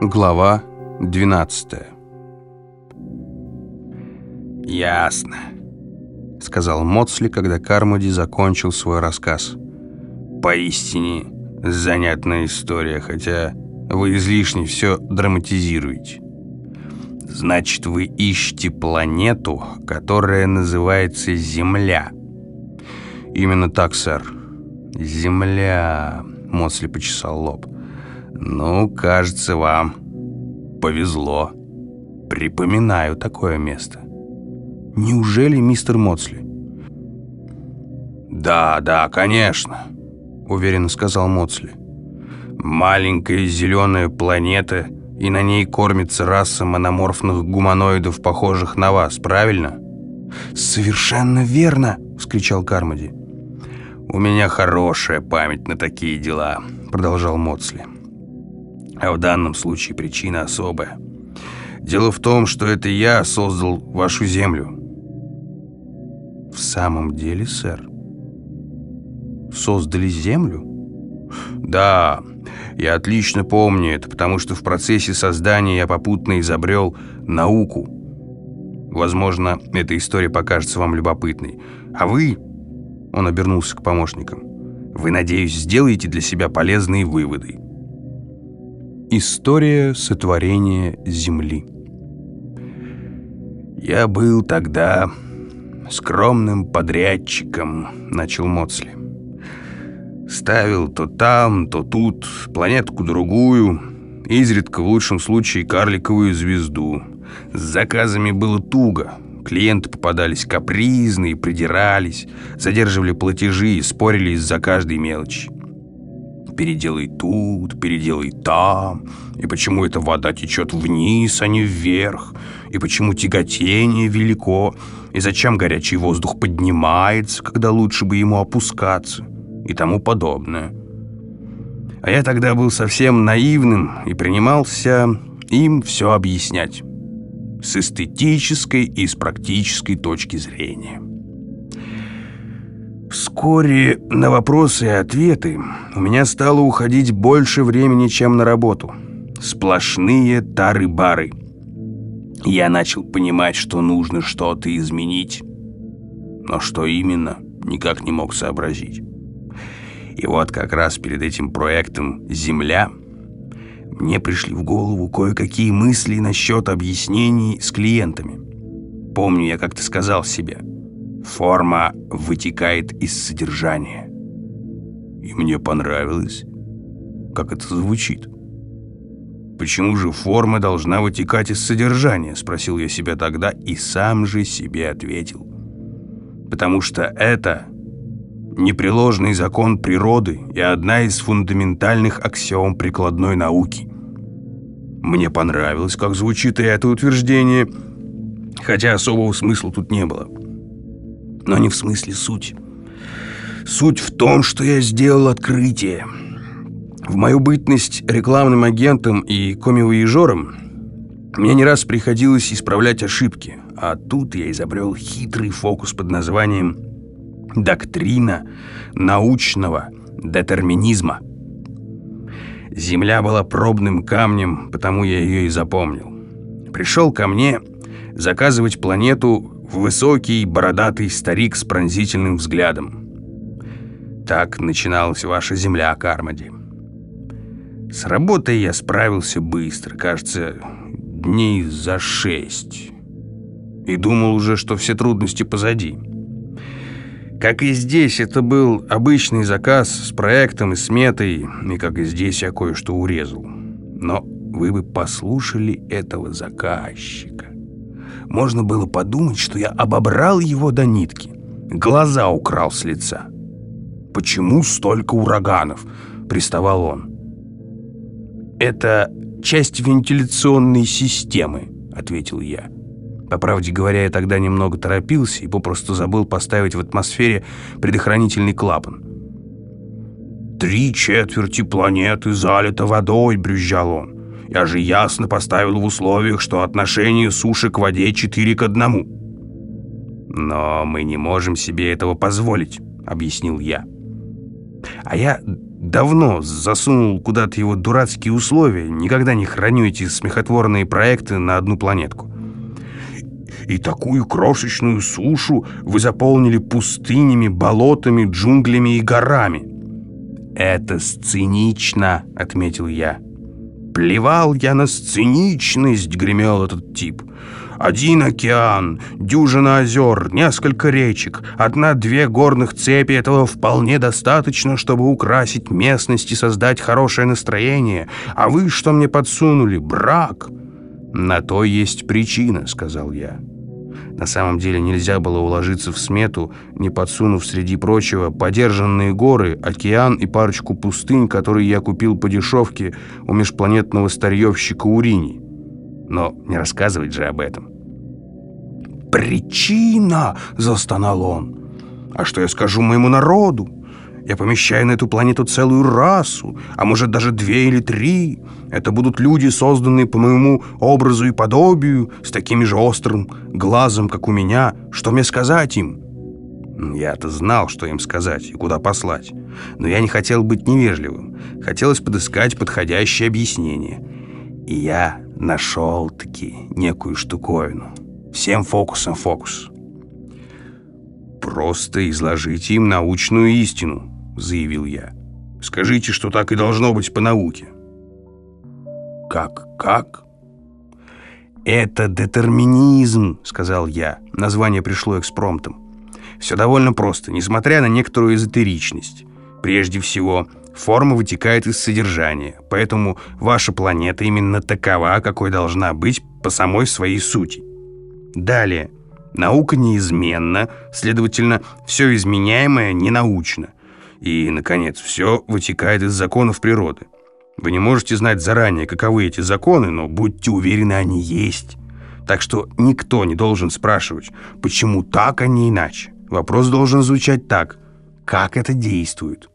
Глава 12 «Ясно», — сказал Моцли, когда Кармоди закончил свой рассказ. «Поистине занятная история, хотя вы излишне все драматизируете. Значит, вы ищете планету, которая называется Земля». «Именно так, сэр». «Земля», — Моцли почесал лоб. «Ну, кажется, вам повезло. Припоминаю такое место». «Неужели, мистер Моцли?» «Да, да, конечно», — уверенно сказал Моцли. «Маленькая зеленая планета, и на ней кормится раса мономорфных гуманоидов, похожих на вас, правильно?» «Совершенно верно!» — вскричал Кармоди. «У меня хорошая память на такие дела», — продолжал Моцли. А в данном случае причина особая. Дело в том, что это я создал вашу землю. В самом деле, сэр? Создали землю? Да, я отлично помню это, потому что в процессе создания я попутно изобрел науку. Возможно, эта история покажется вам любопытной. А вы, он обернулся к помощникам, вы, надеюсь, сделаете для себя полезные выводы. История сотворения Земли «Я был тогда скромным подрядчиком», — начал Моцли. «Ставил то там, то тут, планетку другую, изредка в лучшем случае карликовую звезду. С заказами было туго, клиенты попадались капризные, придирались, задерживали платежи и спорили из-за каждой мелочи переделай тут, переделай там, и почему эта вода течет вниз, а не вверх, и почему тяготение велико, и зачем горячий воздух поднимается, когда лучше бы ему опускаться, и тому подобное. А я тогда был совсем наивным и принимался им все объяснять с эстетической и с практической точки зрения. Вскоре на вопросы и ответы у меня стало уходить больше времени, чем на работу. Сплошные тары-бары. Я начал понимать, что нужно что-то изменить. Но что именно, никак не мог сообразить. И вот как раз перед этим проектом «Земля» мне пришли в голову кое-какие мысли насчет объяснений с клиентами. Помню, я как-то сказал себе – Форма вытекает из содержания. И мне понравилось, как это звучит. «Почему же форма должна вытекать из содержания?» Спросил я себя тогда и сам же себе ответил. «Потому что это непреложный закон природы и одна из фундаментальных аксиом прикладной науки». Мне понравилось, как звучит и это утверждение, хотя особого смысла тут не было но не в смысле суть. Суть в том, что я сделал открытие. В мою бытность рекламным агентом и комивоежором мне не раз приходилось исправлять ошибки, а тут я изобрел хитрый фокус под названием «Доктрина научного детерминизма». Земля была пробным камнем, потому я ее и запомнил. Пришел ко мне заказывать планету высокий бородатый старик с пронзительным взглядом. Так начиналась ваша земля, Кармади. С работой я справился быстро, кажется, дней за шесть. И думал уже, что все трудности позади. Как и здесь, это был обычный заказ с проектом и сметой, и как и здесь я кое-что урезал. Но вы бы послушали этого заказчика можно было подумать, что я обобрал его до нитки. Глаза украл с лица. «Почему столько ураганов?» — приставал он. «Это часть вентиляционной системы», — ответил я. По правде говоря, я тогда немного торопился и попросту забыл поставить в атмосфере предохранительный клапан. «Три четверти планеты залито водой», — брюзжал он. Я же ясно поставил в условиях, что отношение суши к воде 4 к 1. Но мы не можем себе этого позволить, объяснил я. А я давно засунул куда-то его дурацкие условия, никогда не храню эти смехотворные проекты на одну планетку. И такую крошечную сушу вы заполнили пустынями, болотами, джунглями и горами. «Это сценично», — отметил я. «Плевал я на сценичность», — гремел этот тип. «Один океан, дюжина озер, несколько речек, одна-две горных цепи — этого вполне достаточно, чтобы украсить местность и создать хорошее настроение. А вы что мне подсунули? Брак!» «На то есть причина», — сказал я. На самом деле нельзя было уложиться в смету, не подсунув среди прочего подержанные горы, океан и парочку пустынь, которые я купил по дешевке у межпланетного старьевщика Урини. Но не рассказывать же об этом. «Причина!» — застонал он. «А что я скажу моему народу? Я помещаю на эту планету целую расу, а может даже две или три. Это будут люди, созданные по моему образу и подобию, с таким же острым глазом, как у меня. Что мне сказать им?» Я-то знал, что им сказать и куда послать. Но я не хотел быть невежливым. Хотелось подыскать подходящее объяснение. И я нашел-таки некую штуковину. Всем фокусом фокус. «Просто изложите им научную истину», — заявил я. «Скажите, что так и должно быть по науке». «Как? Как?» «Это детерминизм», — сказал я. Название пришло экспромтом. «Все довольно просто, несмотря на некоторую эзотеричность. Прежде всего, форма вытекает из содержания, поэтому ваша планета именно такова, какой должна быть по самой своей сути. Далее, наука неизменна, следовательно, все изменяемое ненаучно. И, наконец, все вытекает из законов природы. Вы не можете знать заранее, каковы эти законы, но будьте уверены, они есть. Так что никто не должен спрашивать, почему так, а не иначе. Вопрос должен звучать так, как это действует.